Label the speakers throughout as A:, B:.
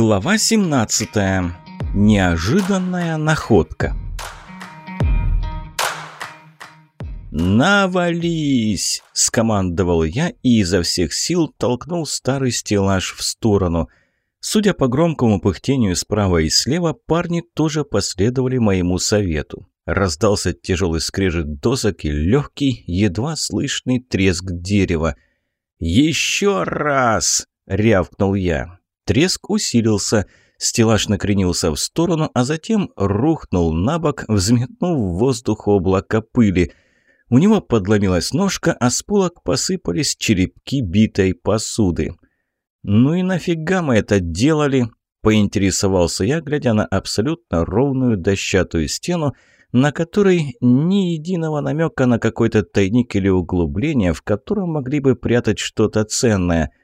A: Глава 17. Неожиданная находка. «Навались!» – скомандовал я и изо всех сил толкнул старый стеллаж в сторону. Судя по громкому пыхтению справа и слева, парни тоже последовали моему совету. Раздался тяжелый скрежет досок и легкий, едва слышный треск дерева. «Еще раз!» – рявкнул я. Треск усилился, стеллаж накренился в сторону, а затем рухнул на бок, взметнув в воздух облако пыли. У него подломилась ножка, а с полок посыпались черепки битой посуды. «Ну и нафига мы это делали?» – поинтересовался я, глядя на абсолютно ровную дощатую стену, на которой ни единого намека на какой-то тайник или углубление, в котором могли бы прятать что-то ценное –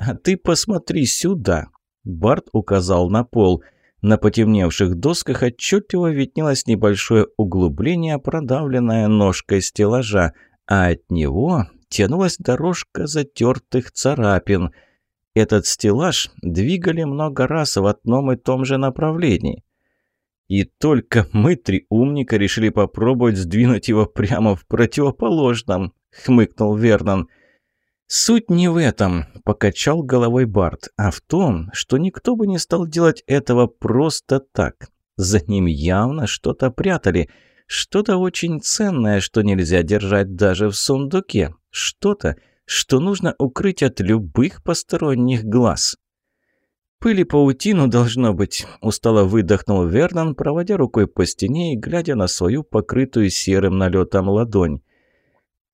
A: «А ты посмотри сюда!» Барт указал на пол. На потемневших досках отчетливо виднелось небольшое углубление, продавленное ножкой стеллажа, а от него тянулась дорожка затертых царапин. Этот стеллаж двигали много раз в одном и том же направлении. И только мы, три умника, решили попробовать сдвинуть его прямо в противоположном, хмыкнул Вернон. «Суть не в этом», – покачал головой Барт, – «а в том, что никто бы не стал делать этого просто так. За ним явно что-то прятали, что-то очень ценное, что нельзя держать даже в сундуке, что-то, что нужно укрыть от любых посторонних глаз». «Пыль и паутину должно быть», – устало выдохнул Вернон, проводя рукой по стене и глядя на свою покрытую серым налетом ладонь.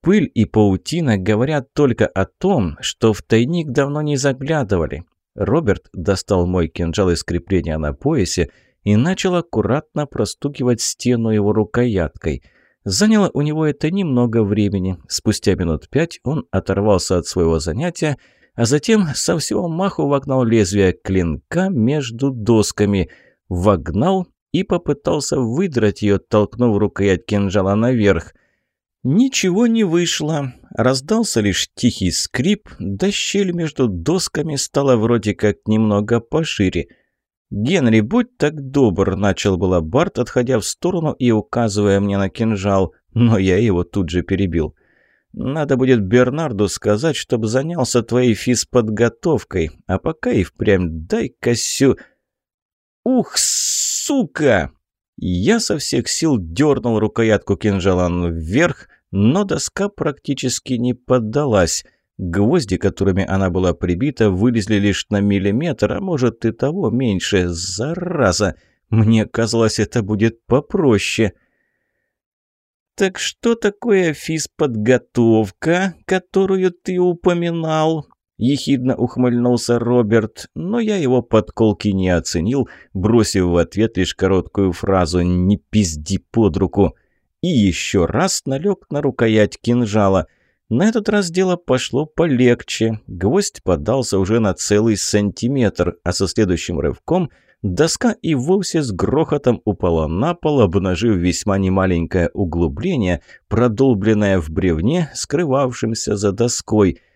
A: Пыль и паутина говорят только о том, что в тайник давно не заглядывали. Роберт достал мой кинжал из крепления на поясе и начал аккуратно простукивать стену его рукояткой. Заняло у него это немного времени. Спустя минут пять он оторвался от своего занятия, а затем со всего маху вогнал лезвие клинка между досками. Вогнал и попытался выдрать ее, толкнув рукоять кинжала наверх – Ничего не вышло. Раздался лишь тихий скрип, да щель между досками стала вроде как немного пошире. «Генри, будь так добр», — начал было Барт, отходя в сторону и указывая мне на кинжал, но я его тут же перебил. «Надо будет Бернарду сказать, чтобы занялся твоей физподготовкой, а пока и впрямь дай косю...» «Ух, сука!» Я со всех сил дернул рукоятку кинжала вверх, но доска практически не поддалась. Гвозди, которыми она была прибита, вылезли лишь на миллиметр, а может и того меньше. Зараза! Мне казалось, это будет попроще. «Так что такое физподготовка, которую ты упоминал?» Ехидно ухмыльнулся Роберт, но я его подколки не оценил, бросив в ответ лишь короткую фразу «не пизди под руку» и еще раз налег на рукоять кинжала. На этот раз дело пошло полегче. Гвоздь подался уже на целый сантиметр, а со следующим рывком доска и вовсе с грохотом упала на пол, обнажив весьма немаленькое углубление, продолбленное в бревне, скрывавшемся за доской –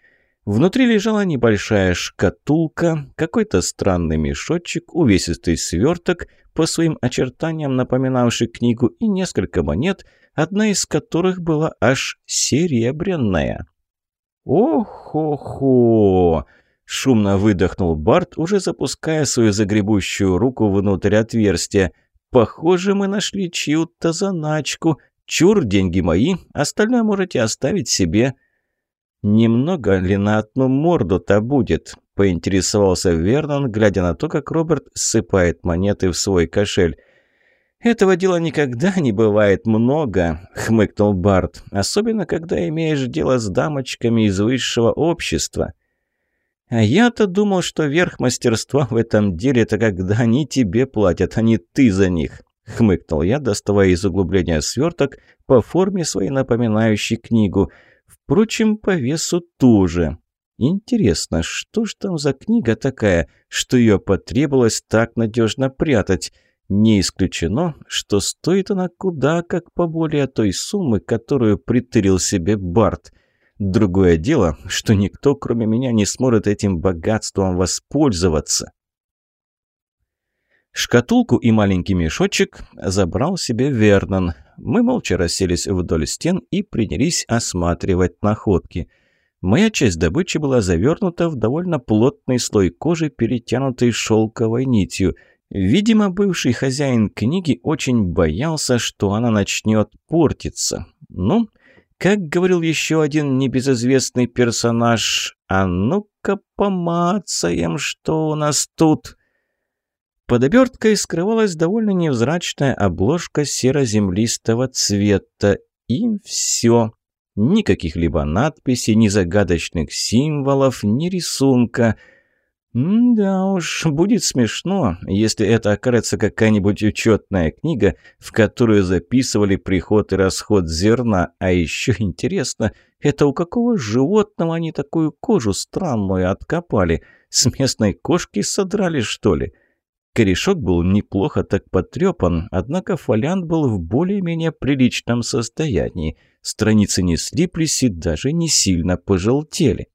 A: Внутри лежала небольшая шкатулка, какой-то странный мешочек, увесистый сверток, по своим очертаниям напоминавший книгу, и несколько монет, одна из которых была аж серебряная. «Ох-хо-хо!» — шумно выдохнул Барт, уже запуская свою загребущую руку внутрь отверстия. «Похоже, мы нашли чью-то заначку. Чур, деньги мои, остальное можете оставить себе». «Немного ли на одну морду-то будет?» – поинтересовался Вернон, глядя на то, как Роберт ссыпает монеты в свой кошель. «Этого дела никогда не бывает много», – хмыкнул Барт, «особенно когда имеешь дело с дамочками из высшего общества». «А я-то думал, что верх мастерства в этом деле – это когда они тебе платят, а не ты за них», – хмыкнул я, доставая из углубления сверток по форме своей напоминающей книгу – Впрочем, по весу тоже. Интересно, что ж там за книга такая, что ее потребовалось так надежно прятать? Не исключено, что стоит она куда как поболее той суммы, которую притырил себе Барт. Другое дело, что никто, кроме меня, не сможет этим богатством воспользоваться. Шкатулку и маленький мешочек забрал себе Вернон. Мы молча расселись вдоль стен и принялись осматривать находки. Моя часть добычи была завернута в довольно плотный слой кожи, перетянутый шелковой нитью. Видимо, бывший хозяин книги очень боялся, что она начнет портиться. Ну, как говорил еще один небезызвестный персонаж, «А ну-ка помацаем, что у нас тут!» Под оберткой скрывалась довольно невзрачная обложка серо-землистого цвета. И все. Никаких либо надписей, ни загадочных символов, ни рисунка. Да уж, будет смешно, если это окажется какая-нибудь учетная книга, в которую записывали приход и расход зерна. А еще интересно, это у какого животного они такую кожу странную откопали? С местной кошки содрали, что ли? Корешок был неплохо так потрепан, однако фолиант был в более-менее приличном состоянии. Страницы не слиплись и даже не сильно пожелтели.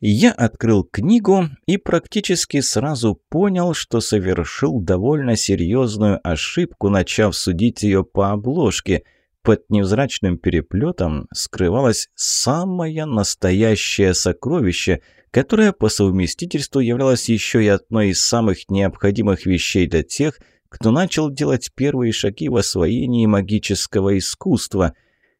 A: Я открыл книгу и практически сразу понял, что совершил довольно серьезную ошибку, начав судить ее по обложке. Под невзрачным переплетом скрывалось самое настоящее сокровище – которая по совместительству являлась еще и одной из самых необходимых вещей для тех, кто начал делать первые шаги в освоении магического искусства.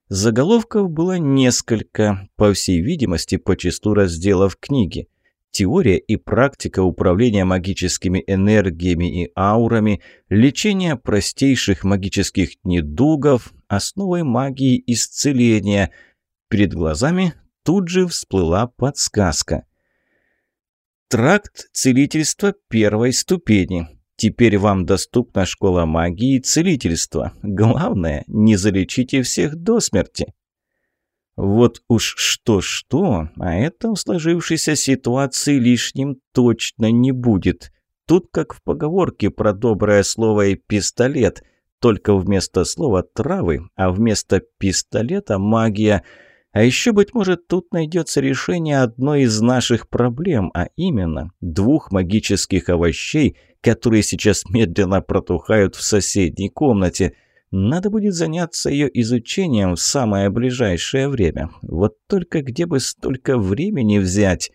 A: Заголовков было несколько, по всей видимости, по числу разделов книги. Теория и практика управления магическими энергиями и аурами, лечение простейших магических недугов, основой магии исцеления. Перед глазами тут же всплыла подсказка – Тракт целительства первой ступени. Теперь вам доступна школа магии и целительства. Главное, не залечите всех до смерти. Вот уж что-что, а это в сложившейся ситуации лишним точно не будет. Тут как в поговорке про доброе слово и пистолет. Только вместо слова травы, а вместо пистолета магия – а еще, быть может, тут найдется решение одной из наших проблем, а именно двух магических овощей, которые сейчас медленно протухают в соседней комнате. Надо будет заняться ее изучением в самое ближайшее время. Вот только где бы столько времени взять?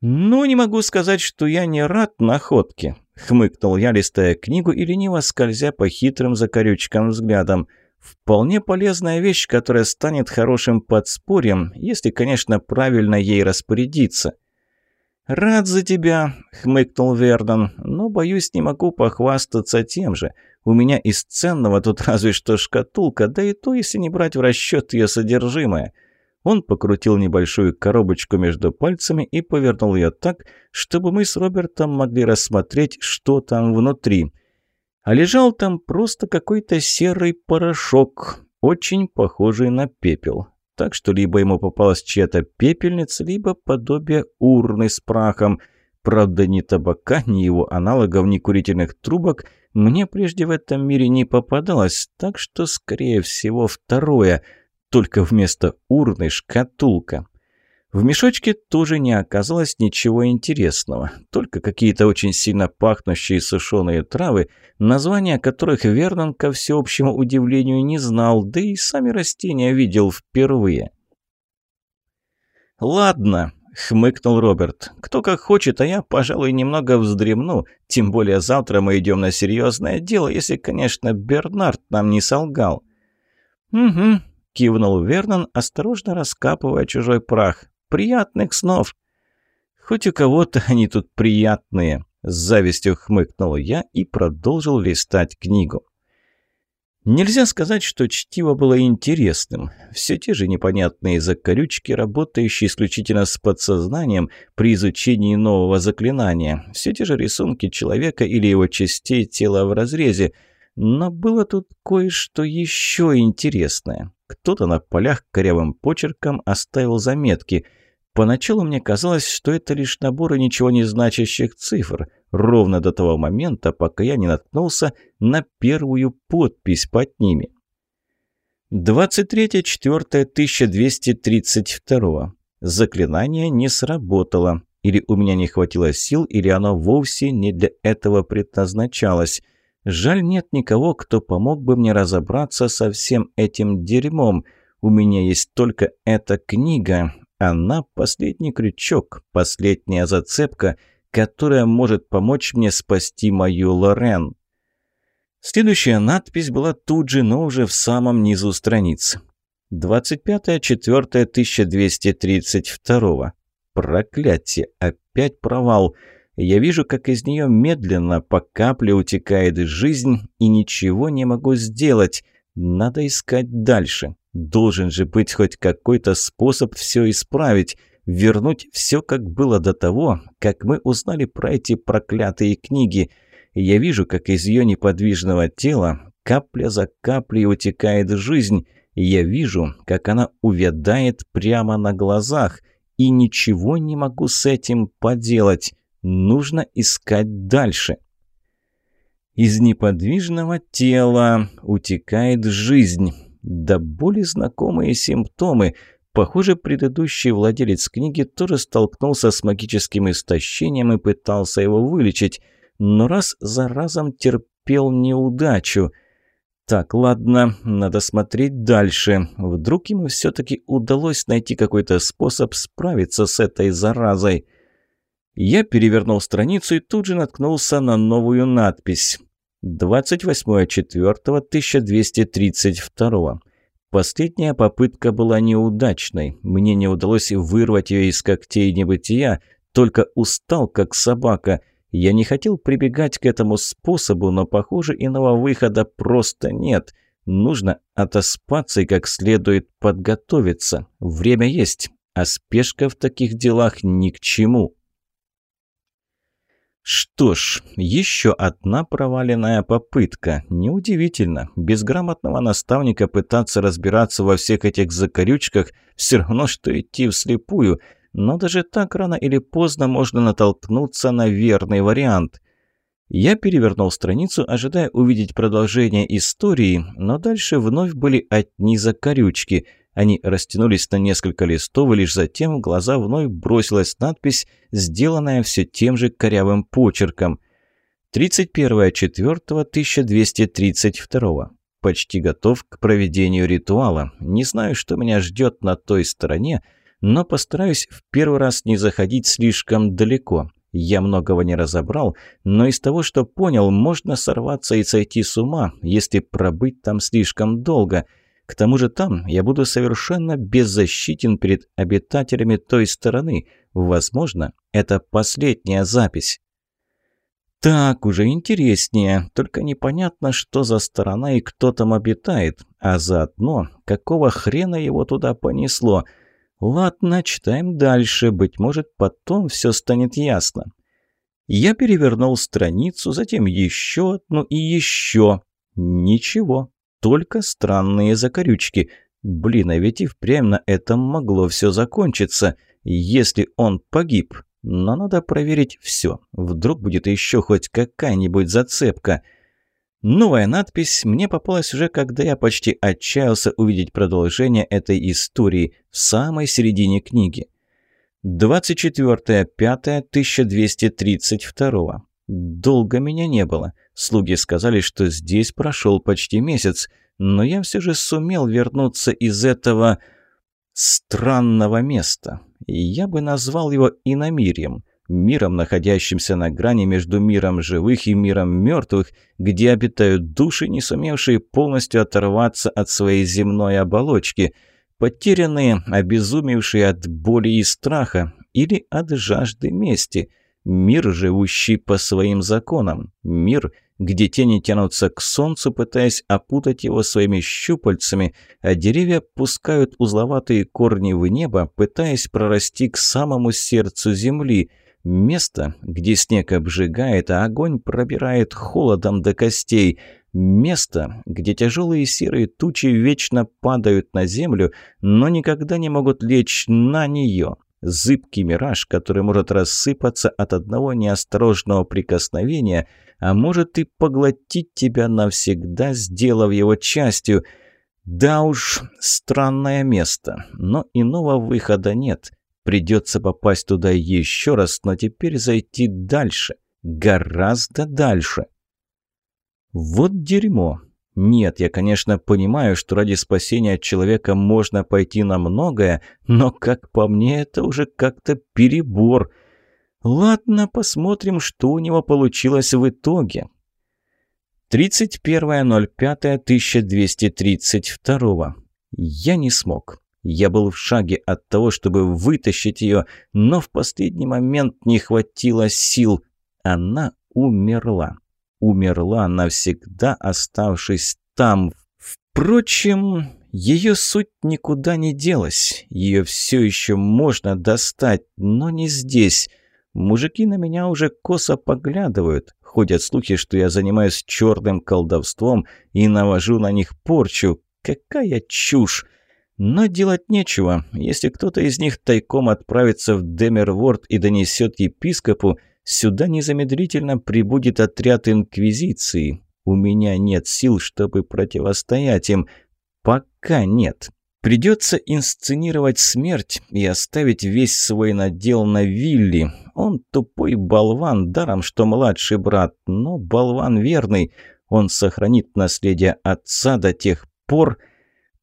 A: «Ну, не могу сказать, что я не рад находке», — хмыкнул я, листая книгу и лениво скользя по хитрым закорючкам взглядом — Вполне полезная вещь, которая станет хорошим подспорьем, если, конечно, правильно ей распорядиться. «Рад за тебя», — хмыкнул Вердон, — «но, боюсь, не могу похвастаться тем же. У меня из ценного тут разве что шкатулка, да и то, если не брать в расчет ее содержимое». Он покрутил небольшую коробочку между пальцами и повернул ее так, чтобы мы с Робертом могли рассмотреть, что там внутри — а лежал там просто какой-то серый порошок, очень похожий на пепел. Так что либо ему попалась чья-то пепельница, либо подобие урны с прахом. Правда, ни табака, ни его аналогов, ни курительных трубок мне прежде в этом мире не попадалось, так что, скорее всего, второе, только вместо урны шкатулка. В мешочке тоже не оказалось ничего интересного, только какие-то очень сильно пахнущие сушеные травы, названия которых Вернон, ко всеобщему удивлению, не знал, да и сами растения видел впервые. «Ладно», — хмыкнул Роберт, — «кто как хочет, а я, пожалуй, немного вздремну, тем более завтра мы идем на серьезное дело, если, конечно, Бернард нам не солгал». «Угу», — кивнул Вернон, осторожно раскапывая чужой прах. Приятных снов!» «Хоть у кого-то они тут приятные», — с завистью хмыкнул я и продолжил листать книгу. Нельзя сказать, что чтиво было интересным. Все те же непонятные закорючки, работающие исключительно с подсознанием при изучении нового заклинания. Все те же рисунки человека или его частей тела в разрезе. Но было тут кое-что еще интересное. Кто-то на полях корявым почерком оставил заметки. Поначалу мне казалось, что это лишь наборы ничего не значащих цифр, ровно до того момента, пока я не наткнулся на первую подпись под ними. 23.04.1232. Заклинание не сработало. Или у меня не хватило сил, или оно вовсе не для этого предназначалось. Жаль, нет никого, кто помог бы мне разобраться со всем этим дерьмом. У меня есть только эта книга. Она последний крючок, последняя зацепка, которая может помочь мне спасти мою Лорен. Следующая надпись была тут же, но уже в самом низу страницы. 25.04.1232. Проклятие, опять провал. Я вижу, как из нее медленно по капле утекает жизнь, и ничего не могу сделать. Надо искать дальше. Должен же быть хоть какой-то способ все исправить, вернуть все, как было до того, как мы узнали про эти проклятые книги. Я вижу, как из ее неподвижного тела капля за каплей утекает жизнь. Я вижу, как она увядает прямо на глазах, и ничего не могу с этим поделать. Нужно искать дальше. Из неподвижного тела утекает жизнь. Да более знакомые симптомы. Похоже, предыдущий владелец книги тоже столкнулся с магическим истощением и пытался его вылечить, но раз за разом терпел неудачу. Так, ладно, надо смотреть дальше. Вдруг ему все-таки удалось найти какой-то способ справиться с этой заразой. Я перевернул страницу и тут же наткнулся на новую надпись. 28.04.1232. Последняя попытка была неудачной. Мне не удалось вырвать ее из когтей небытия, только устал, как собака. Я не хотел прибегать к этому способу, но, похоже, иного выхода просто нет. Нужно отоспаться и как следует подготовиться. Время есть, а спешка в таких делах ни к чему. Что ж, еще одна проваленная попытка. Неудивительно. Без грамотного наставника пытаться разбираться во всех этих закорючках все равно, что идти вслепую. Но даже так рано или поздно можно натолкнуться на верный вариант. Я перевернул страницу, ожидая увидеть продолжение истории, но дальше вновь были одни закорючки – они растянулись на несколько листов, и лишь затем в глаза вновь бросилась надпись, сделанная все тем же корявым почерком. 31.04.1232. Почти готов к проведению ритуала. Не знаю, что меня ждет на той стороне, но постараюсь в первый раз не заходить слишком далеко. Я многого не разобрал, но из того, что понял, можно сорваться и сойти с ума, если пробыть там слишком долго – к тому же там я буду совершенно беззащитен перед обитателями той стороны. Возможно, это последняя запись. Так, уже интереснее. Только непонятно, что за сторона и кто там обитает. А заодно, какого хрена его туда понесло. Ладно, читаем дальше. Быть может, потом все станет ясно. Я перевернул страницу, затем еще одну и еще. Ничего только странные закорючки. Блин, а ведь и впрямь на этом могло все закончиться, если он погиб. Но надо проверить все. Вдруг будет еще хоть какая-нибудь зацепка. Новая надпись мне попалась уже, когда я почти отчаялся увидеть продолжение этой истории в самой середине книги. 24.05.1232. Долго меня не было. Слуги сказали, что здесь прошел почти месяц, но я все же сумел вернуться из этого странного места. Я бы назвал его иномирьем, миром, находящимся на грани между миром живых и миром мертвых, где обитают души, не сумевшие полностью оторваться от своей земной оболочки, потерянные, обезумевшие от боли и страха или от жажды мести – Мир, живущий по своим законам. Мир, где тени тянутся к солнцу, пытаясь опутать его своими щупальцами, а деревья пускают узловатые корни в небо, пытаясь прорасти к самому сердцу земли. Место, где снег обжигает, а огонь пробирает холодом до костей. Место, где тяжелые серые тучи вечно падают на землю, но никогда не могут лечь на нее зыбкий мираж, который может рассыпаться от одного неосторожного прикосновения, а может и поглотить тебя навсегда, сделав его частью. Да уж, странное место, но иного выхода нет. Придется попасть туда еще раз, но теперь зайти дальше. Гораздо дальше. Вот дерьмо. Нет, я, конечно, понимаю, что ради спасения человека можно пойти на многое, но, как по мне, это уже как-то перебор. Ладно, посмотрим, что у него получилось в итоге. 31.05.1232. Я не смог. Я был в шаге от того, чтобы вытащить ее, но в последний момент не хватило сил. Она умерла. Умерла навсегда, оставшись там. Впрочем, ее суть никуда не делась. Ее все еще можно достать, но не здесь. Мужики на меня уже косо поглядывают. Ходят слухи, что я занимаюсь черным колдовством и навожу на них порчу. Какая чушь! Но делать нечего. Если кто-то из них тайком отправится в Демерворд и донесет епископу, сюда незамедлительно прибудет отряд Инквизиции. У меня нет сил, чтобы противостоять им. Пока нет. Придется инсценировать смерть и оставить весь свой надел на Вилли. Он тупой болван, даром что младший брат, но болван верный. Он сохранит наследие отца до тех пор,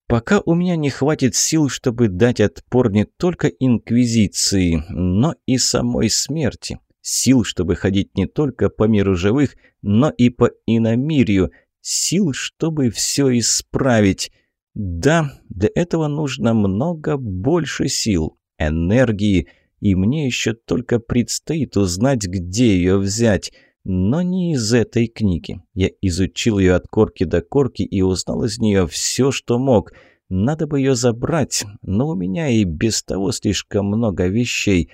A: пока у меня не хватит сил, чтобы дать отпор не только Инквизиции, но и самой смерти. Сил, чтобы ходить не только по миру живых, но и по иномирью. Сил, чтобы все исправить. Да, для этого нужно много больше сил, энергии, и мне еще только предстоит узнать, где ее взять. Но не из этой книги. Я изучил ее от корки до корки и узнал из нее все, что мог. Надо бы ее забрать, но у меня и без того слишком много вещей.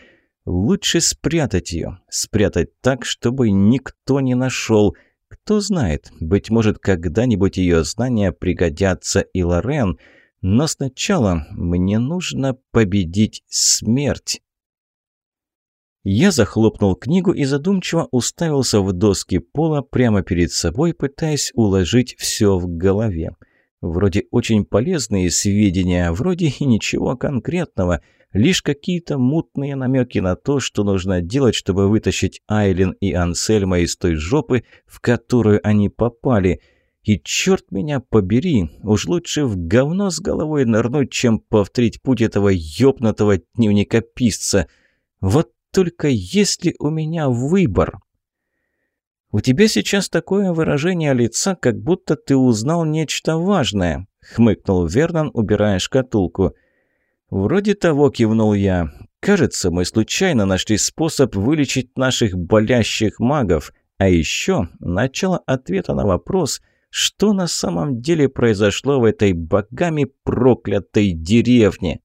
A: Лучше спрятать ее. Спрятать так, чтобы никто не нашел. Кто знает, быть может, когда-нибудь ее знания пригодятся и Лорен. Но сначала мне нужно победить смерть. Я захлопнул книгу и задумчиво уставился в доски пола прямо перед собой, пытаясь уложить все в голове. Вроде очень полезные сведения, вроде и ничего конкретного, лишь какие-то мутные намеки на то, что нужно делать, чтобы вытащить Айлин и Ансельма из той жопы, в которую они попали. И черт меня побери, уж лучше в говно с головой нырнуть, чем повторить путь этого ёбнутого дневника-писца. Вот только есть ли у меня выбор? «У тебя сейчас такое выражение лица, как будто ты узнал нечто важное», — хмыкнул Вернон, убирая шкатулку. «Вроде того», — кивнул я. «Кажется, мы случайно нашли способ вылечить наших болящих магов, а еще начало ответа на вопрос, что на самом деле произошло в этой богами проклятой деревне».